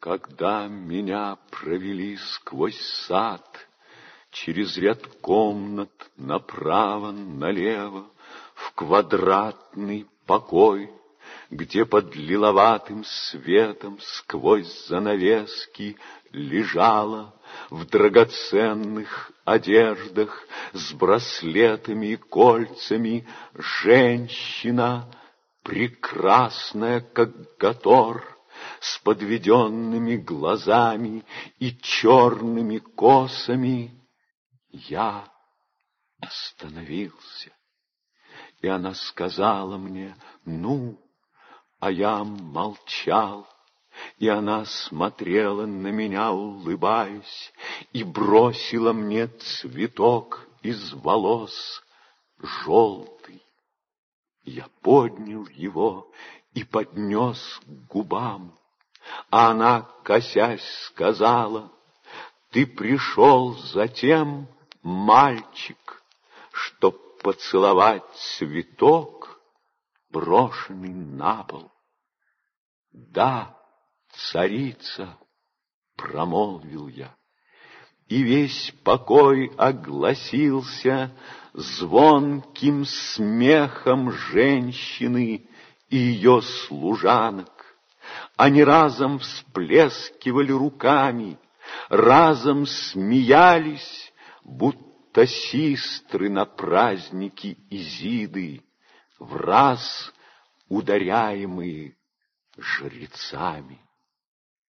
Когда меня провели сквозь сад, Через ряд комнат направо-налево, В квадратный покой, Где под лиловатым светом Сквозь занавески лежала В драгоценных одеждах С браслетами и кольцами Женщина, прекрасная, как Гатор, с подведенными глазами и черными косами, я остановился. И она сказала мне, ну, а я молчал. И она смотрела на меня, улыбаясь, И бросила мне цветок из волос, желтый. Я поднял его и поднес к губам. А она, косясь, сказала, «Ты пришел затем, мальчик, чтоб поцеловать цветок, брошенный на пол». «Да, царица», — промолвил я, и весь покой огласился звонким смехом женщины, и ее служанок. Они разом всплескивали руками, разом смеялись, будто сестры на празднике Изиды, в раз ударяемые жрецами.